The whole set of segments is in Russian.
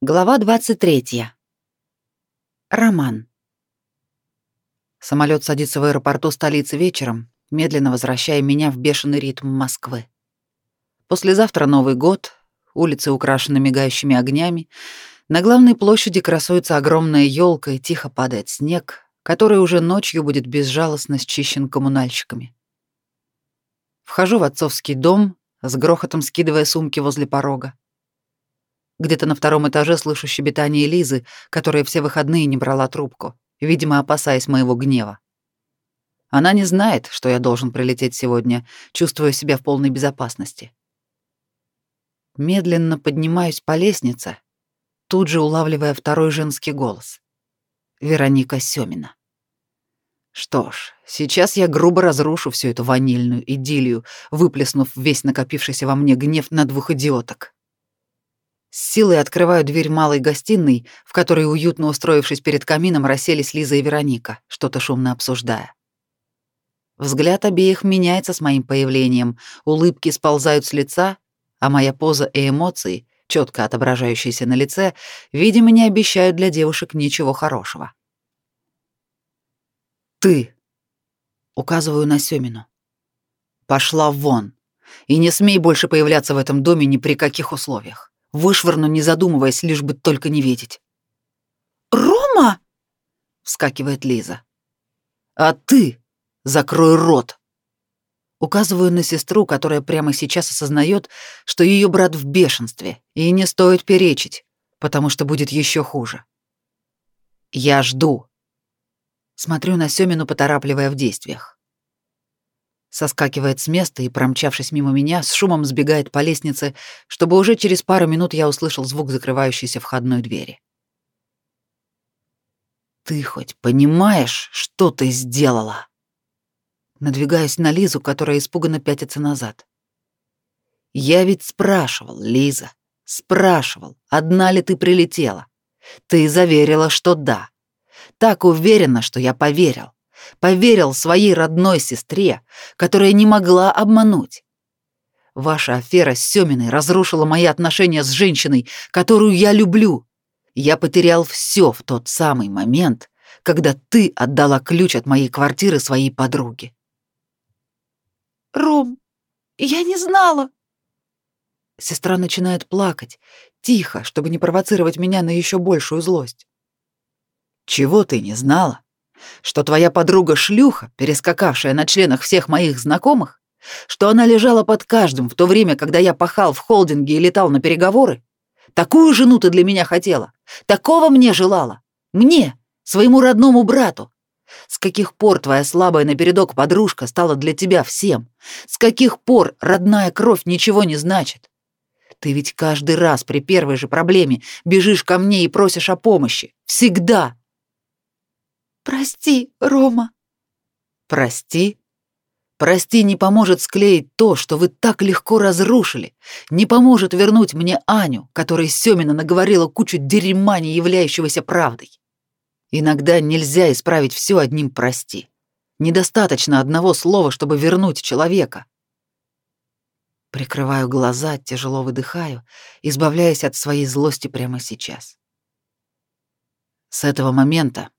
Глава 23. Роман. Самолет садится в аэропорту столицы вечером, медленно возвращая меня в бешеный ритм Москвы. Послезавтра Новый год, улицы украшены мигающими огнями, на главной площади красуется огромная елка и тихо падает снег, который уже ночью будет безжалостно счищен коммунальщиками. Вхожу в отцовский дом, с грохотом скидывая сумки возле порога. Где-то на втором этаже слышу щебетание Лизы, которая все выходные не брала трубку, видимо, опасаясь моего гнева. Она не знает, что я должен прилететь сегодня, чувствуя себя в полной безопасности. Медленно поднимаюсь по лестнице, тут же улавливая второй женский голос. Вероника Сёмина. Что ж, сейчас я грубо разрушу всю эту ванильную идиллию, выплеснув весь накопившийся во мне гнев на двух идиоток. С силой открываю дверь малой гостиной, в которой, уютно устроившись перед камином, расселись Лиза и Вероника, что-то шумно обсуждая. Взгляд обеих меняется с моим появлением, улыбки сползают с лица, а моя поза и эмоции, четко отображающиеся на лице, видимо, не обещают для девушек ничего хорошего. «Ты!» — указываю на Сёмину. «Пошла вон, и не смей больше появляться в этом доме ни при каких условиях. Вышвырну, не задумываясь, лишь бы только не видеть. «Рома!» — вскакивает Лиза. «А ты закрой рот!» Указываю на сестру, которая прямо сейчас осознает, что ее брат в бешенстве, и не стоит перечить, потому что будет еще хуже. «Я жду!» Смотрю на Семину, поторапливая в действиях. Соскакивает с места и, промчавшись мимо меня, с шумом сбегает по лестнице, чтобы уже через пару минут я услышал звук закрывающейся входной двери. «Ты хоть понимаешь, что ты сделала?» Надвигаюсь на Лизу, которая испуганно пятится назад. «Я ведь спрашивал, Лиза, спрашивал, одна ли ты прилетела. Ты заверила, что да. Так уверена, что я поверил поверил своей родной сестре, которая не могла обмануть. Ваша афера с Сёминой разрушила мои отношения с женщиной, которую я люблю. Я потерял все в тот самый момент, когда ты отдала ключ от моей квартиры своей подруге. Ром, я не знала. Сестра начинает плакать, тихо, чтобы не провоцировать меня на еще большую злость. Чего ты не знала? Что твоя подруга шлюха, перескакавшая на членах всех моих знакомых? Что она лежала под каждым в то время, когда я пахал в холдинге и летал на переговоры? Такую жену ты для меня хотела? Такого мне желала? Мне, своему родному брату? С каких пор твоя слабая напередок подружка стала для тебя всем? С каких пор родная кровь ничего не значит? Ты ведь каждый раз при первой же проблеме бежишь ко мне и просишь о помощи. Всегда. Прости, Рома. Прости? Прости не поможет склеить то, что вы так легко разрушили. Не поможет вернуть мне Аню, которой Сёмина наговорила кучу дерьма, не являющегося правдой. Иногда нельзя исправить все одним «прости». Недостаточно одного слова, чтобы вернуть человека. Прикрываю глаза, тяжело выдыхаю, избавляясь от своей злости прямо сейчас. С этого момента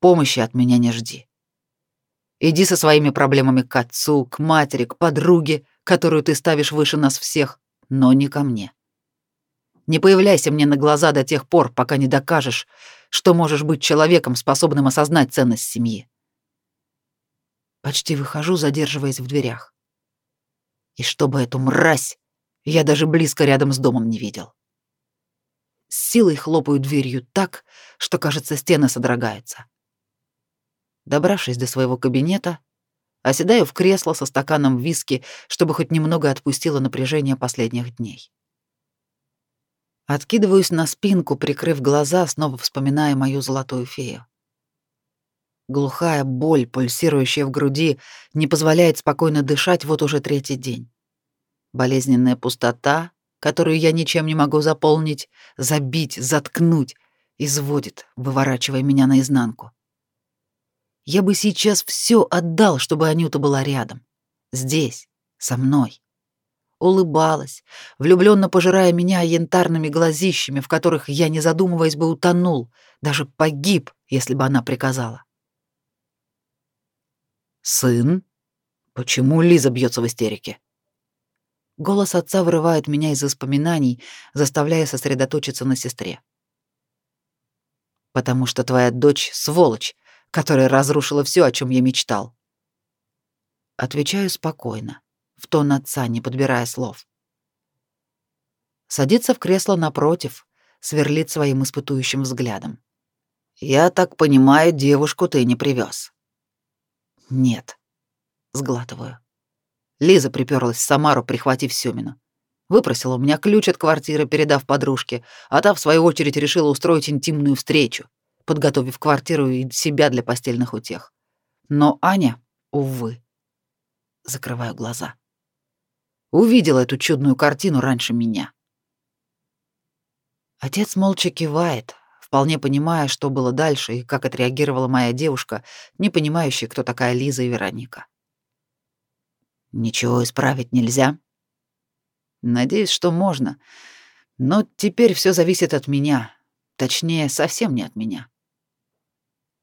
Помощи от меня не жди. Иди со своими проблемами к отцу, к матери, к подруге, которую ты ставишь выше нас всех, но не ко мне. Не появляйся мне на глаза до тех пор, пока не докажешь, что можешь быть человеком, способным осознать ценность семьи. Почти выхожу, задерживаясь в дверях. И чтобы эту мразь я даже близко рядом с домом не видел. С силой хлопаю дверью так, что, кажется, стены содрогаются. Добравшись до своего кабинета, оседаю в кресло со стаканом виски, чтобы хоть немного отпустило напряжение последних дней. Откидываюсь на спинку, прикрыв глаза, снова вспоминая мою золотую фею. Глухая боль, пульсирующая в груди, не позволяет спокойно дышать вот уже третий день. Болезненная пустота, которую я ничем не могу заполнить, забить, заткнуть, изводит, выворачивая меня наизнанку. Я бы сейчас все отдал, чтобы Анюта была рядом. Здесь, со мной. улыбалась, влюбленно пожирая меня янтарными глазищами, в которых я, не задумываясь бы, утонул, даже погиб, если бы она приказала. «Сын? Почему Лиза бьется в истерике?» Голос отца вырывает меня из воспоминаний, заставляя сосредоточиться на сестре. «Потому что твоя дочь — сволочь, которая разрушила все, о чем я мечтал». Отвечаю спокойно, в тон отца, не подбирая слов. Садится в кресло напротив, сверлит своим испытующим взглядом. «Я так понимаю, девушку ты не привез. «Нет», — сглатываю. Лиза приперлась в Самару, прихватив Сёмину. Выпросила у меня ключ от квартиры, передав подружке, а та, в свою очередь, решила устроить интимную встречу, подготовив квартиру и себя для постельных утех. Но Аня, увы, закрываю глаза. Увидела эту чудную картину раньше меня. Отец молча кивает, вполне понимая, что было дальше и как отреагировала моя девушка, не понимающая, кто такая Лиза и Вероника. Ничего исправить нельзя. Надеюсь, что можно. Но теперь все зависит от меня. Точнее, совсем не от меня.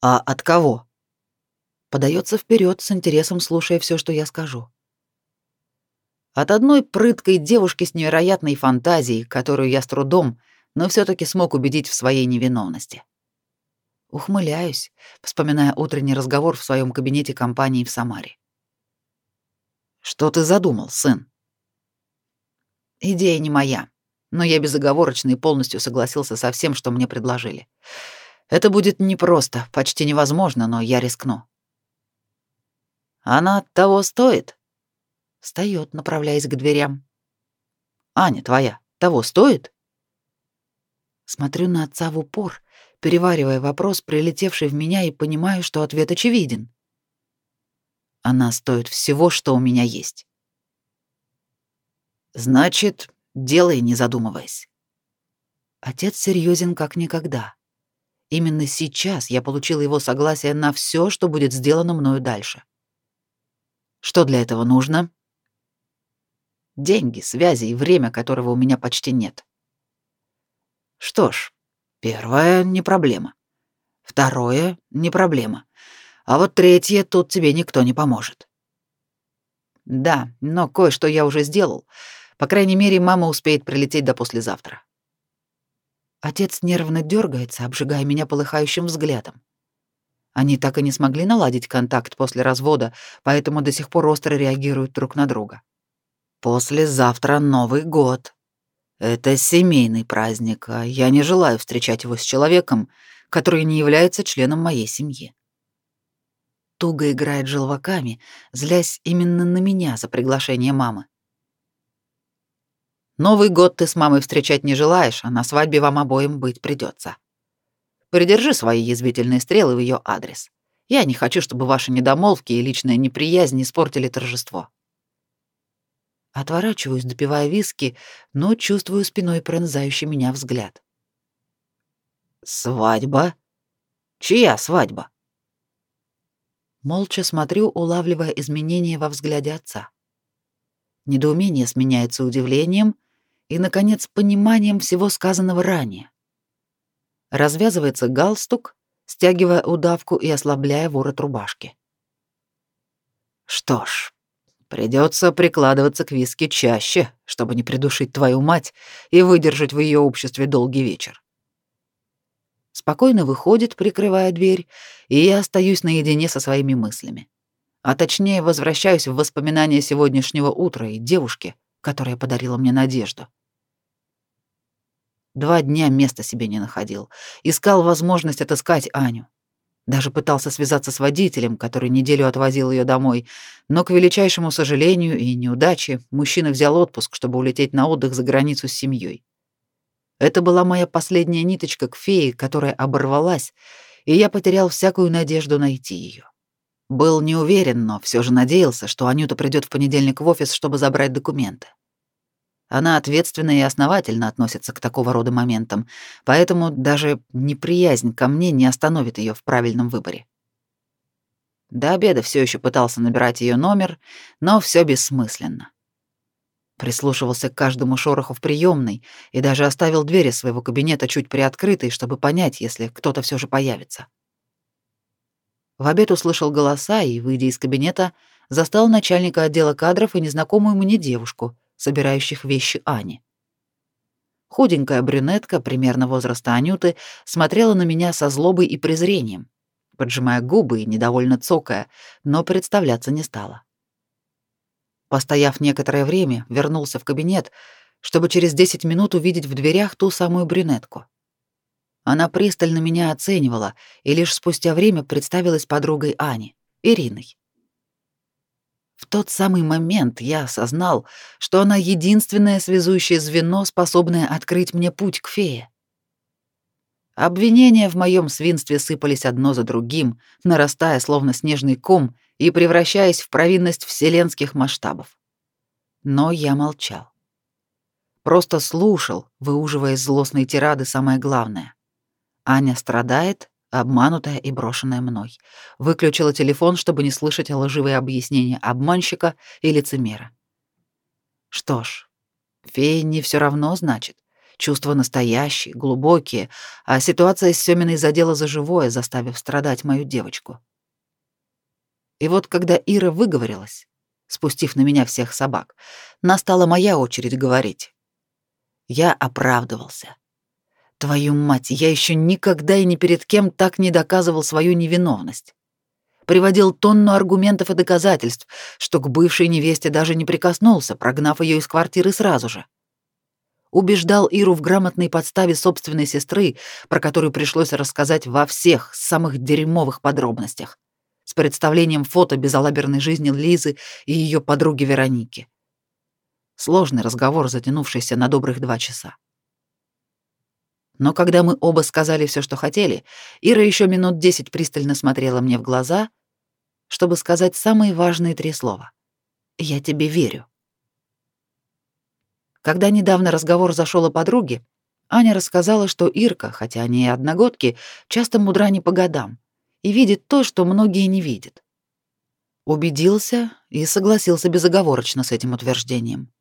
А от кого? Подается вперед с интересом, слушая все, что я скажу. От одной прыткой девушки с невероятной фантазией, которую я с трудом, но все таки смог убедить в своей невиновности. Ухмыляюсь, вспоминая утренний разговор в своем кабинете компании в Самаре. Что ты задумал, сын? Идея не моя, но я безоговорочно и полностью согласился со всем, что мне предложили. Это будет непросто, почти невозможно, но я рискну. Она того стоит? Встает, направляясь к дверям. Аня твоя того стоит? Смотрю на отца в упор, переваривая вопрос, прилетевший в меня, и понимаю, что ответ очевиден. Она стоит всего, что у меня есть. Значит, делай, не задумываясь. Отец серьезен как никогда. Именно сейчас я получил его согласие на все, что будет сделано мною дальше. Что для этого нужно? Деньги, связи и время, которого у меня почти нет. Что ж, первое — не проблема. Второе — не проблема. А вот третье тут тебе никто не поможет. Да, но кое-что я уже сделал. По крайней мере, мама успеет прилететь до послезавтра. Отец нервно дергается, обжигая меня полыхающим взглядом. Они так и не смогли наладить контакт после развода, поэтому до сих пор остро реагируют друг на друга. Послезавтра Новый год. Это семейный праздник, а я не желаю встречать его с человеком, который не является членом моей семьи туго играет желваками, злясь именно на меня за приглашение мамы. Новый год ты с мамой встречать не желаешь, а на свадьбе вам обоим быть придется. Придержи свои язвительные стрелы в ее адрес. Я не хочу, чтобы ваши недомолвки и личная неприязнь испортили торжество. Отворачиваюсь, допивая виски, но чувствую спиной пронзающий меня взгляд. Свадьба? Чья свадьба? Молча смотрю, улавливая изменения во взгляде отца. Недоумение сменяется удивлением и, наконец, пониманием всего сказанного ранее. Развязывается галстук, стягивая удавку и ослабляя ворот рубашки. Что ж, придется прикладываться к виске чаще, чтобы не придушить твою мать и выдержать в ее обществе долгий вечер спокойно выходит, прикрывая дверь, и я остаюсь наедине со своими мыслями. А точнее, возвращаюсь в воспоминания сегодняшнего утра и девушки, которая подарила мне надежду. Два дня места себе не находил. Искал возможность отыскать Аню. Даже пытался связаться с водителем, который неделю отвозил ее домой, но, к величайшему сожалению и неудаче, мужчина взял отпуск, чтобы улететь на отдых за границу с семьей. Это была моя последняя ниточка к фее, которая оборвалась, и я потерял всякую надежду найти ее. Был не уверен, но все же надеялся, что Анюта придет в понедельник в офис, чтобы забрать документы. Она ответственно и основательно относится к такого рода моментам, поэтому даже неприязнь ко мне не остановит ее в правильном выборе. До обеда все еще пытался набирать ее номер, но все бессмысленно. Прислушивался к каждому шороху в приемной и даже оставил двери своего кабинета чуть приоткрытой, чтобы понять, если кто-то все же появится. В обед услышал голоса и, выйдя из кабинета, застал начальника отдела кадров и незнакомую мне девушку, собирающих вещи Ани. Худенькая брюнетка, примерно возраста Анюты, смотрела на меня со злобой и презрением, поджимая губы и недовольно цокая, но представляться не стала. Постояв некоторое время, вернулся в кабинет, чтобы через 10 минут увидеть в дверях ту самую брюнетку. Она пристально меня оценивала и лишь спустя время представилась подругой Ани, Ириной. В тот самый момент я осознал, что она единственное связующее звено, способное открыть мне путь к фее. Обвинения в моем свинстве сыпались одно за другим, нарастая словно снежный ком и превращаясь в провинность вселенских масштабов. Но я молчал. Просто слушал, выуживая из злостной тирады самое главное. Аня страдает, обманутая и брошенная мной. Выключила телефон, чтобы не слышать лживые объяснения обманщика и лицемера. Что ж, фея не все равно, значит. Чувства настоящие, глубокие, а ситуация с Семиной задела за живое, заставив страдать мою девочку. И вот когда Ира выговорилась, спустив на меня всех собак, настала моя очередь говорить. Я оправдывался. Твою мать, я еще никогда и ни перед кем так не доказывал свою невиновность. Приводил тонну аргументов и доказательств, что к бывшей невесте даже не прикоснулся, прогнав ее из квартиры сразу же. Убеждал Иру в грамотной подставе собственной сестры, про которую пришлось рассказать во всех самых дерьмовых подробностях, с представлением фото безалаберной жизни Лизы и ее подруги Вероники. Сложный разговор, затянувшийся на добрых два часа. Но когда мы оба сказали все, что хотели, Ира еще минут десять пристально смотрела мне в глаза, чтобы сказать самые важные три слова. «Я тебе верю». Когда недавно разговор зашел о подруге, Аня рассказала, что Ирка, хотя они и одногодки, часто мудра не по годам и видит то, что многие не видят. Убедился и согласился безоговорочно с этим утверждением.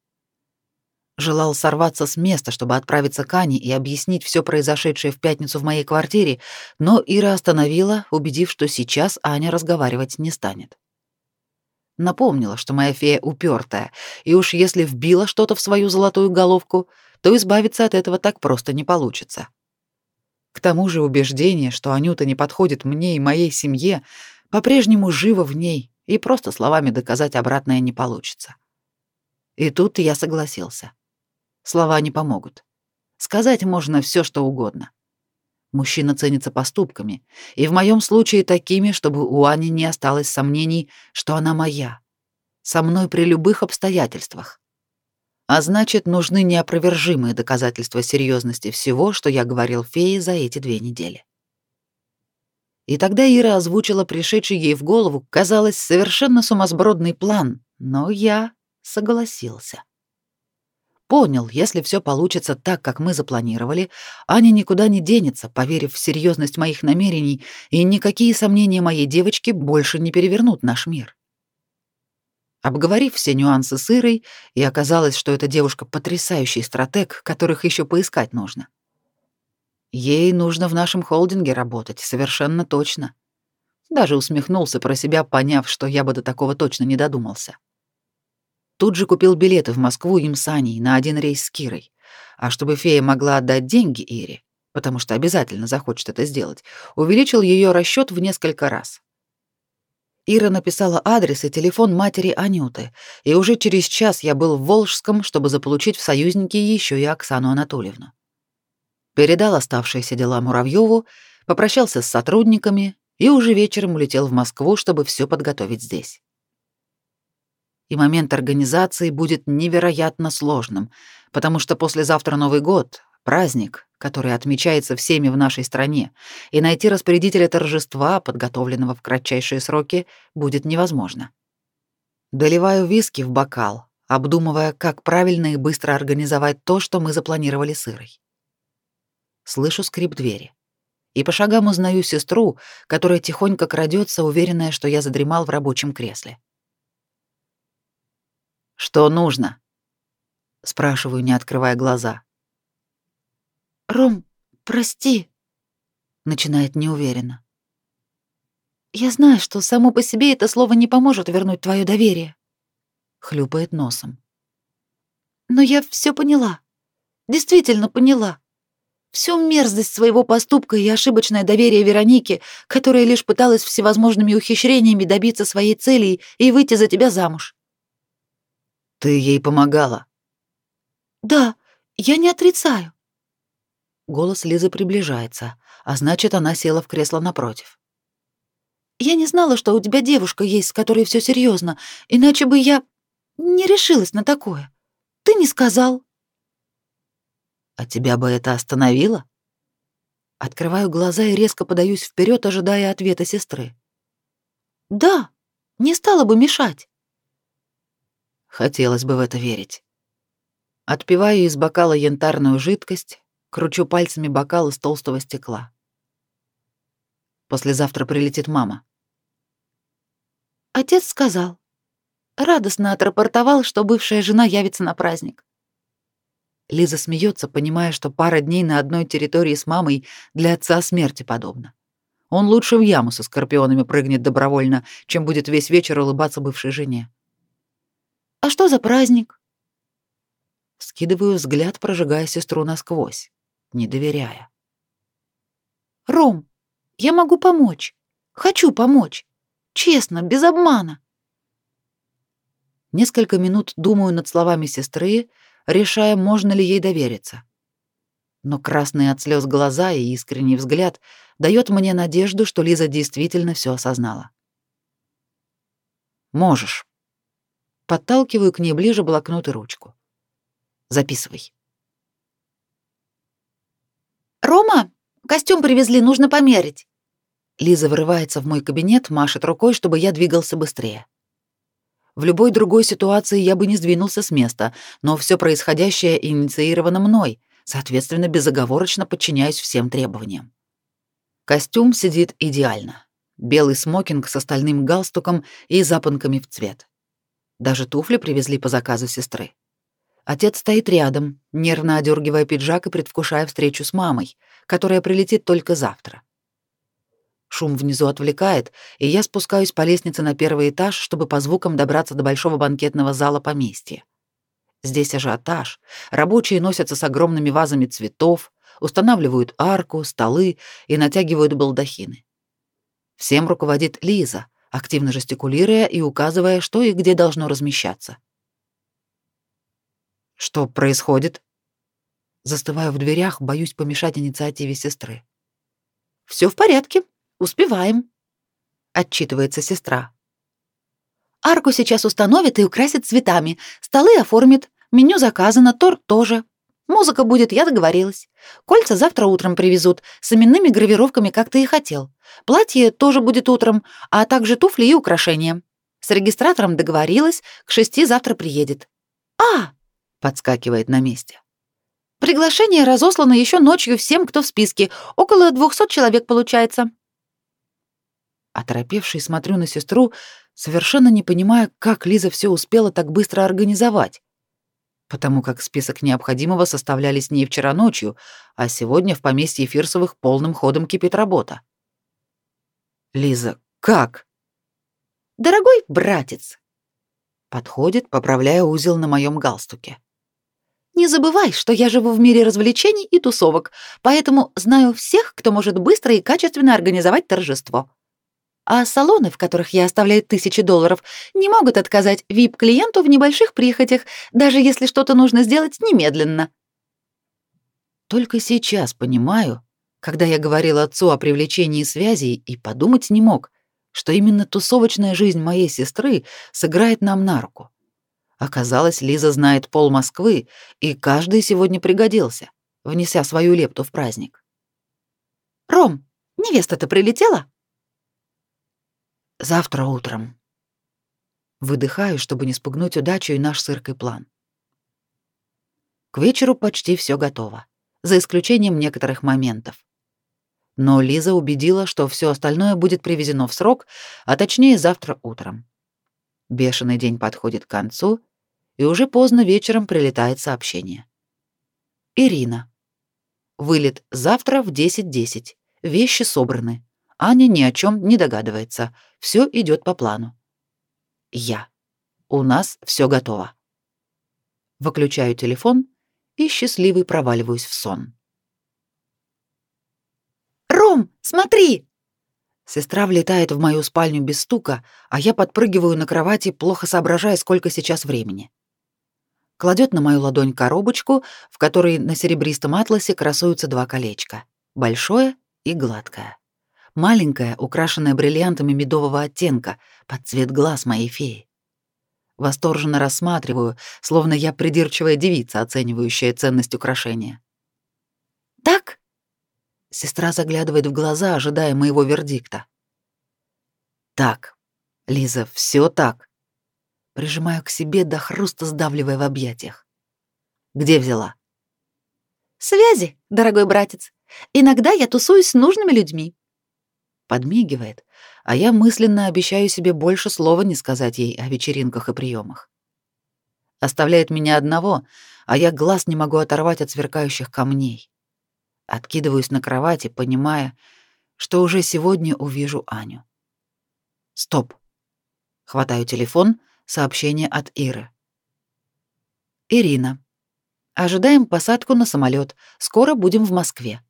Желал сорваться с места, чтобы отправиться к Ане и объяснить все произошедшее в пятницу в моей квартире, но Ира остановила, убедив, что сейчас Аня разговаривать не станет. Напомнила, что моя фея упертая, и уж если вбила что-то в свою золотую головку, то избавиться от этого так просто не получится. К тому же убеждение, что Анюта не подходит мне и моей семье, по-прежнему живо в ней, и просто словами доказать обратное не получится. И тут я согласился. Слова не помогут. Сказать можно все, что угодно. Мужчина ценится поступками, и в моем случае такими, чтобы у Ани не осталось сомнений, что она моя. Со мной при любых обстоятельствах. А значит, нужны неопровержимые доказательства серьезности всего, что я говорил фее за эти две недели. И тогда Ира озвучила пришедший ей в голову, казалось, совершенно сумасбродный план, но я согласился. Понял, если все получится так, как мы запланировали, Аня никуда не денется, поверив в серьезность моих намерений, и никакие сомнения моей девочки больше не перевернут наш мир. Обговорив все нюансы с Ирой, и оказалось, что эта девушка потрясающий стратег, которых еще поискать нужно. Ей нужно в нашем холдинге работать, совершенно точно. Даже усмехнулся про себя, поняв, что я бы до такого точно не додумался. Тут же купил билеты в Москву им с Аней на один рейс с Кирой. А чтобы фея могла отдать деньги Ире, потому что обязательно захочет это сделать, увеличил ее расчет в несколько раз. Ира написала адрес и телефон матери Анюты, и уже через час я был в Волжском, чтобы заполучить в союзники еще и Оксану Анатольевну. Передал оставшиеся дела Муравьеву, попрощался с сотрудниками и уже вечером улетел в Москву, чтобы все подготовить здесь и момент организации будет невероятно сложным, потому что послезавтра Новый год, праздник, который отмечается всеми в нашей стране, и найти распорядителя торжества, подготовленного в кратчайшие сроки, будет невозможно. Доливаю виски в бокал, обдумывая, как правильно и быстро организовать то, что мы запланировали с Ирой. Слышу скрип двери. И по шагам узнаю сестру, которая тихонько крадется, уверенная, что я задремал в рабочем кресле. Что нужно? спрашиваю, не открывая глаза. Ром, прости, начинает неуверенно. Я знаю, что само по себе это слово не поможет вернуть твое доверие, хлюпает носом. Но я все поняла. Действительно поняла. Всю мерзость своего поступка и ошибочное доверие Веронике, которая лишь пыталась всевозможными ухищрениями добиться своей цели и выйти за тебя замуж. Ты ей помогала. Да, я не отрицаю. Голос Лизы приближается, а значит, она села в кресло напротив. Я не знала, что у тебя девушка есть, с которой все серьезно, иначе бы я не решилась на такое. Ты не сказал. А тебя бы это остановило? Открываю глаза и резко подаюсь вперед, ожидая ответа сестры. Да, не стало бы мешать. Хотелось бы в это верить. Отпиваю из бокала янтарную жидкость, кручу пальцами бокал из толстого стекла. Послезавтра прилетит мама. Отец сказал. Радостно отрапортовал, что бывшая жена явится на праздник. Лиза смеется, понимая, что пара дней на одной территории с мамой для отца смерти подобно. Он лучше в яму со скорпионами прыгнет добровольно, чем будет весь вечер улыбаться бывшей жене. «А что за праздник?» Скидываю взгляд, прожигая сестру насквозь, не доверяя. «Ром, я могу помочь. Хочу помочь. Честно, без обмана». Несколько минут думаю над словами сестры, решая, можно ли ей довериться. Но красные от слез глаза и искренний взгляд дает мне надежду, что Лиза действительно все осознала. Можешь. Подталкиваю к ней ближе блокнот и ручку. Записывай. Рома, костюм привезли, нужно померить. Лиза вырывается в мой кабинет, машет рукой, чтобы я двигался быстрее. В любой другой ситуации я бы не сдвинулся с места, но все происходящее инициировано мной, соответственно, безоговорочно подчиняюсь всем требованиям. Костюм сидит идеально. Белый смокинг с остальным галстуком и запонками в цвет. Даже туфли привезли по заказу сестры. Отец стоит рядом, нервно одергивая пиджак и предвкушая встречу с мамой, которая прилетит только завтра. Шум внизу отвлекает, и я спускаюсь по лестнице на первый этаж, чтобы по звукам добраться до большого банкетного зала поместья. Здесь ажиотаж. Рабочие носятся с огромными вазами цветов, устанавливают арку, столы и натягивают балдахины. Всем руководит Лиза, активно жестикулируя и указывая, что и где должно размещаться. Что происходит? Застываю в дверях, боюсь помешать инициативе сестры. Все в порядке, Успеваем, отчитывается сестра. Арку сейчас установят и украсят цветами, столы оформят, меню заказано, торт тоже. Музыка будет, я договорилась. Кольца завтра утром привезут, с именными гравировками, как ты и хотел. Платье тоже будет утром, а также туфли и украшения. С регистратором договорилась, к шести завтра приедет. А, подскакивает на месте. Приглашение разослано еще ночью всем, кто в списке. Около двухсот человек получается. Оторопевший смотрю на сестру, совершенно не понимая, как Лиза все успела так быстро организовать. Потому как список необходимого составляли с ней вчера ночью, а сегодня в поместье Фирсовых полным ходом кипит работа. Лиза, как? Дорогой братец. Подходит, поправляя узел на моем галстуке. Не забывай, что я живу в мире развлечений и тусовок, поэтому знаю всех, кто может быстро и качественно организовать торжество. А салоны, в которых я оставляю тысячи долларов, не могут отказать VIP-клиенту в небольших прихотях, даже если что-то нужно сделать немедленно. Только сейчас понимаю, когда я говорил отцу о привлечении связей и подумать не мог, что именно тусовочная жизнь моей сестры сыграет нам на руку. Оказалось, Лиза знает пол Москвы, и каждый сегодня пригодился, внеся свою лепту в праздник. «Ром, невеста-то прилетела?» Завтра утром. Выдыхаю, чтобы не спугнуть удачу и наш сыркой план. К вечеру почти все готово, за исключением некоторых моментов. Но Лиза убедила, что все остальное будет привезено в срок, а точнее завтра утром. Бешеный день подходит к концу, и уже поздно вечером прилетает сообщение. Ирина. Вылет завтра в 10.10. .10. Вещи собраны. Аня ни о чем не догадывается. Все идет по плану. Я. У нас все готово. Выключаю телефон и счастливый проваливаюсь в сон. «Ром, смотри!» Сестра влетает в мою спальню без стука, а я подпрыгиваю на кровати, плохо соображая, сколько сейчас времени. Кладет на мою ладонь коробочку, в которой на серебристом атласе красуются два колечка — большое и гладкое. Маленькое, украшенное бриллиантами медового оттенка, под цвет глаз моей феи. Восторженно рассматриваю, словно я придирчивая девица, оценивающая ценность украшения. «Так?» Сестра заглядывает в глаза, ожидая моего вердикта. «Так, Лиза, все так». Прижимаю к себе до хруста, сдавливая в объятиях. «Где взяла?» «Связи, дорогой братец. Иногда я тусуюсь с нужными людьми». Подмигивает, а я мысленно обещаю себе больше слова не сказать ей о вечеринках и приемах. Оставляет меня одного, а я глаз не могу оторвать от сверкающих камней. Откидываюсь на кровати, понимая, что уже сегодня увижу Аню. Стоп. Хватаю телефон, сообщение от Иры. Ирина. Ожидаем посадку на самолет. Скоро будем в Москве.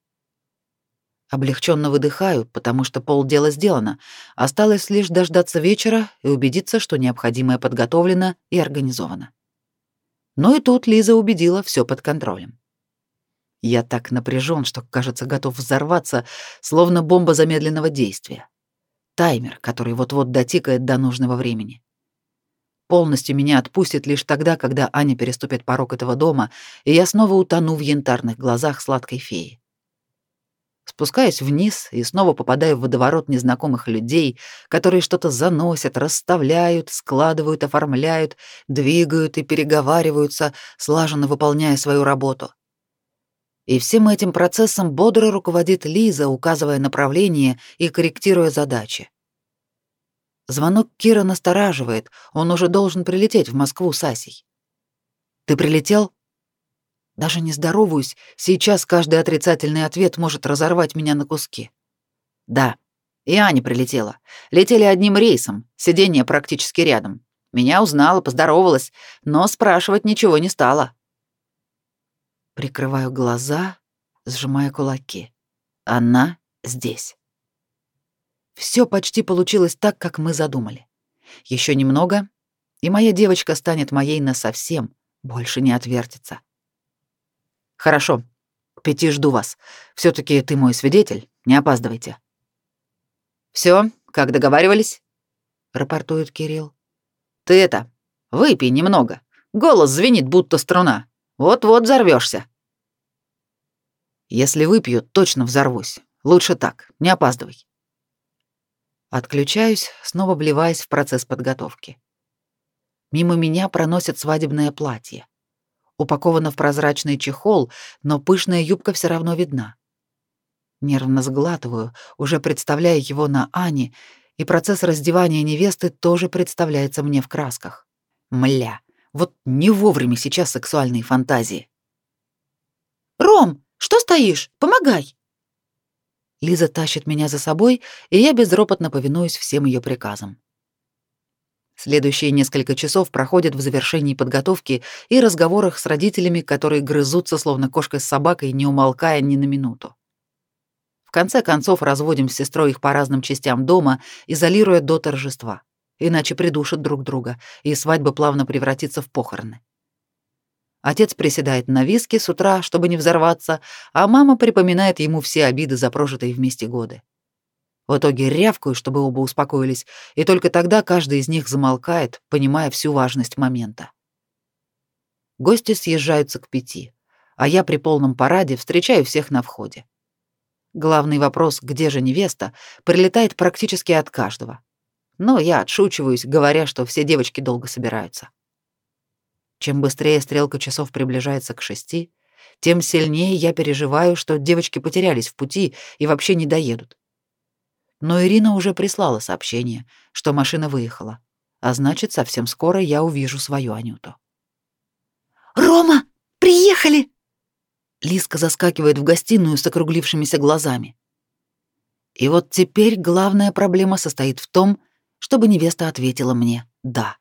Облегченно выдыхаю, потому что полдела сделано. Осталось лишь дождаться вечера и убедиться, что необходимое подготовлено и организовано. Но и тут Лиза убедила все под контролем. Я так напряжен, что, кажется, готов взорваться, словно бомба замедленного действия. Таймер, который вот-вот дотикает до нужного времени. Полностью меня отпустит лишь тогда, когда Аня переступит порог этого дома, и я снова утону в янтарных глазах сладкой феи. Спускаюсь вниз и снова попадаю в водоворот незнакомых людей, которые что-то заносят, расставляют, складывают, оформляют, двигают и переговариваются, слаженно выполняя свою работу. И всем этим процессом бодро руководит Лиза, указывая направление и корректируя задачи. Звонок Кира настораживает, он уже должен прилететь в Москву с Асей. «Ты прилетел?» Даже не здороваюсь, сейчас каждый отрицательный ответ может разорвать меня на куски. Да, и Аня прилетела. Летели одним рейсом, сиденье практически рядом. Меня узнала, поздоровалась, но спрашивать ничего не стала. Прикрываю глаза, сжимая кулаки. Она здесь. Все почти получилось так, как мы задумали. Еще немного, и моя девочка станет моей насовсем, больше не отвертится. Хорошо. К пяти жду вас. все таки ты мой свидетель, не опаздывайте. Все, как договаривались? рапортует Кирилл. Ты это, выпей немного. Голос звенит, будто струна. Вот-вот взорвешься. Если выпью, точно взорвусь. Лучше так, не опаздывай. Отключаюсь, снова вливаясь в процесс подготовки. Мимо меня проносит свадебное платье упакована в прозрачный чехол, но пышная юбка все равно видна. Нервно сглатываю, уже представляя его на Ане, и процесс раздевания невесты тоже представляется мне в красках. Мля, вот не вовремя сейчас сексуальные фантазии. «Ром, что стоишь? Помогай!» Лиза тащит меня за собой, и я безропотно повинуюсь всем ее приказам. Следующие несколько часов проходят в завершении подготовки и разговорах с родителями, которые грызутся словно кошка с собакой, не умолкая ни на минуту. В конце концов разводим с сестрой их по разным частям дома, изолируя до торжества. Иначе придушат друг друга, и свадьба плавно превратится в похороны. Отец приседает на виске с утра, чтобы не взорваться, а мама припоминает ему все обиды за прожитые вместе годы. В итоге рявкаю, чтобы оба успокоились, и только тогда каждый из них замолкает, понимая всю важность момента. Гости съезжаются к пяти, а я при полном параде встречаю всех на входе. Главный вопрос, где же невеста, прилетает практически от каждого. Но я отшучиваюсь, говоря, что все девочки долго собираются. Чем быстрее стрелка часов приближается к шести, тем сильнее я переживаю, что девочки потерялись в пути и вообще не доедут. Но Ирина уже прислала сообщение, что машина выехала, а значит, совсем скоро я увижу свою Анюту. Рома, приехали!» Лиска заскакивает в гостиную с округлившимися глазами. И вот теперь главная проблема состоит в том, чтобы невеста ответила мне «да».